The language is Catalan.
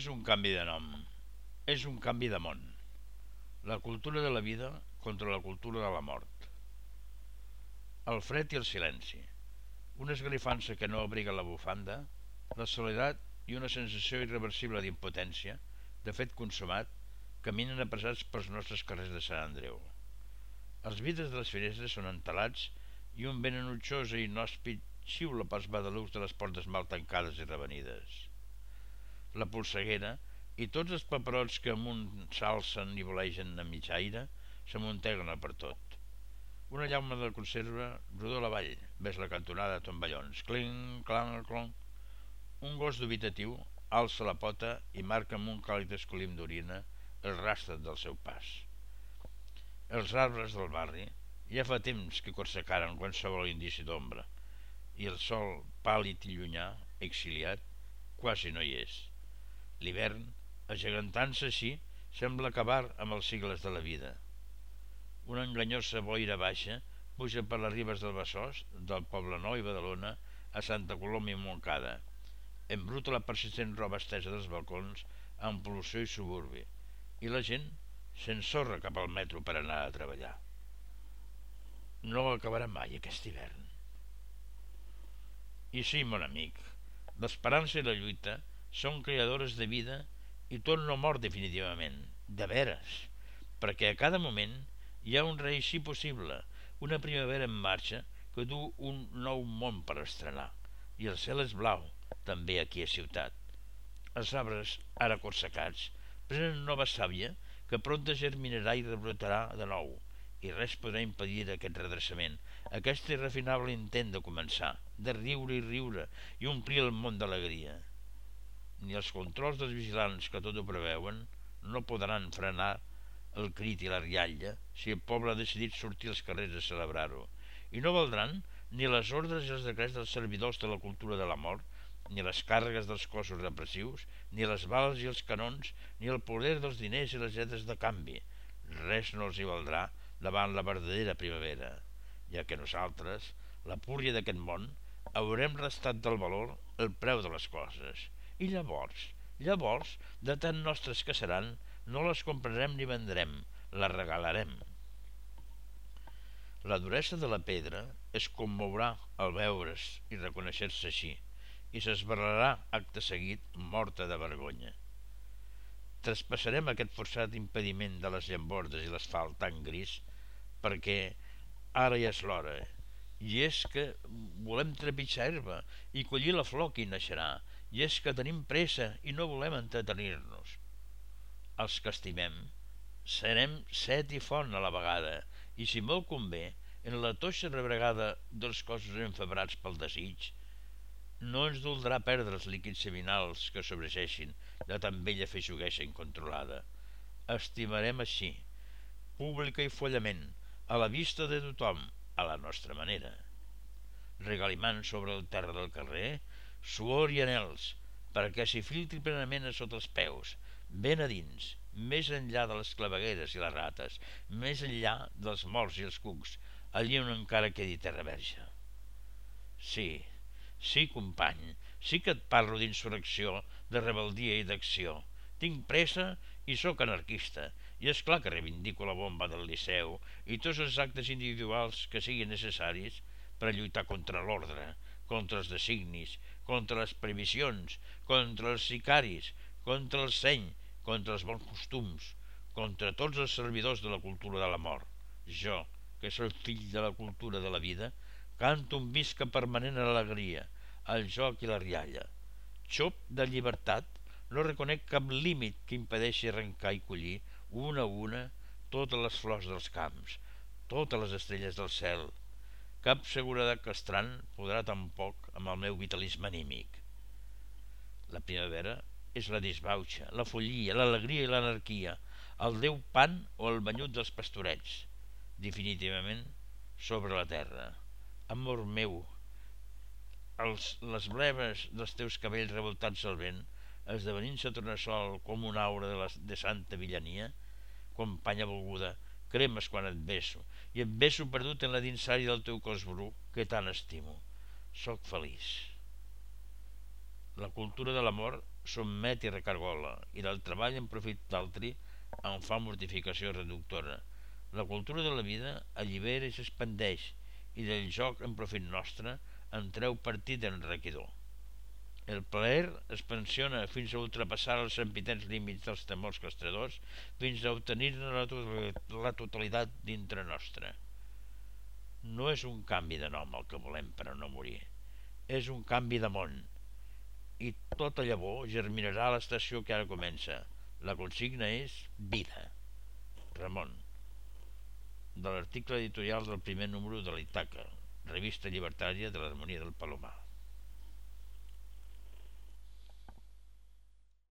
és un canvi de nom, és un canvi de món. La cultura de la vida contra la cultura de la mort. El fred i el silenci. Una esgrifança que no abriga la bufanda, la soledat i una sensació irreversible d'impotència, de fet consumat, caminen apressats pels nostres carrers de Sant Andreu. Els vidres de les finestres són entelats i un vent enutjós i inhòspit xiula pels badalucs de les portes mal tancades i revenides. La polseguera i tots els paperots que amunt s'alcen i volegen a mig aire s'amunteguen per tot. Una llauma de conserva rodó la vall, ves la cantonada de tomballons. Cling, clang, clong. Un gos dubitatiu alça la pota i marca amb un càlid escolim d'orina el rastre del seu pas. Els arbres del barri ja fa temps que corsecaren qualsevol indici d'ombra i el sol pàl·lid i llunyà, exiliat, quasi no hi és. L'hivern, agegantant-se així, sembla acabar amb els sigles de la vida. Una enganyosa boira baixa puja per les ribes del Besòs, del Poble Nou i Badalona, a Santa Coloma i Montcada. Embruta la persistent roba estesa dels balcons amb pol·lució i suburbi, i la gent s'ensorra cap al metro per anar a treballar. No acabarà mai aquest hivern. I sí, mon amic, l'esperança i la lluita són creadores de vida i tot no mor definitivament, de veres, perquè a cada moment hi ha un reeixir possible, una primavera en marxa que du un nou món per estrenar, i el cel és blau, també aquí a ciutat. Els arbres, ara corsecats, prenen nova sàvia que prompte germinarà i rebrotarà de nou, i res podrà impedir aquest redreçament, aquest irrefinable intent de començar, de riure i riure i omplir el món d'alegria. Ni els controls dels vigilants que tot ho preveuen no podran frenar el crit i la rialla si el poble ha decidit sortir als carrers a celebrar-ho, i no valdran ni les ordres i els decrets dels servidors de la cultura de la mort, ni les càrregues dels cossos repressius, ni les bales i els canons, ni el poder dels diners i les lletres de canvi. Res no els hi valdrà davant la verdadera primavera, ja que nosaltres, la púrria d'aquest món, haurem restat del valor el preu de les coses. I llavors, llavors, de tan nostres que seran, no les comprarem ni vendrem, les regalarem. La duresa de la pedra es commourà al veure's i reconèixer-se així, i s'esbarrarà acte seguit morta de vergonya. Traspassarem aquest forçat impediment de les llambordes i l'asfalt tan gris perquè ara ja és l'hora i és que volem trepitjar herba i collir la flor que hi naixerà i és que tenim pressa i no volem entretenir-nos els que estimem serem set i font a la vegada i si molt convé en la toixa rebregada dels cossos enfebrats pel desig no ens doldrà perdre els líquids seminals que sobregeixin de tan vella feixugueixa incontrolada. Estimarem així, pública i follament, a la vista de tothom, a la nostra manera. Regalimant sobre el terra del carrer, suor i anels, perquè s'hi filtri plenament a sota els peus, ben a dins, més enllà de les clavegueres i les rates, més enllà dels morts i els cucs, allí on encara quedi terra verge. Sí, Sí, company, sí que et parlo d'insurrecció, de rebeldia i d'acció. Tinc pressa i sóc anarquista, i és clar que reivindico la bomba del Liceu i tots els actes individuals que siguin necessaris per lluitar contra l'ordre, contra els designis, contra les previsions, contra els sicaris, contra el seny, contra els bons costums, contra tots els servidors de la cultura de la mort. Jo, que sóc fill de la cultura de la vida, Canto un visca permanent alegria, el joc i la rialla. Xop de llibertat, no reconec cap límit que impedeixi arrencar i collir, una a una, totes les flors dels camps, totes les estrelles del cel. Cap seguretat castrant podrà tampoc amb el meu vitalisme anímic. La primavera és la disbauxa, la follia, l'alegria i l'anarquia, el déu pan o el banyut dels pastorets, definitivament sobre la terra amor meu, els, les bleves dels teus cabells revoltats al vent, esdevenint-se tornassol com una aura de, la, de santa villania, companya volguda, cremes quan et beso, i et beso perdut en la dinsària del teu cos bru, que tant estimo. Soc feliç. La cultura de l'amor sotmet i recargola, i del treball en profit d'altri en fa mortificació reductora. La cultura de la vida allibera i s'expandeix, i del joc en profit nostre en treu partit enriquidor. El plaer es pensiona fins a ultrapassar els sempitents límits dels temors castradors fins a obtenir-ne la, la totalitat dintre nostre. No és un canvi de nom el que volem per a no morir, és un canvi de món, i tota llavor germinarà l'estació que ara comença. La consigna és vida. Ramon. De l'article editorial del primer número de l'Itaca, revista llibertària de l'harmonia del Palomar.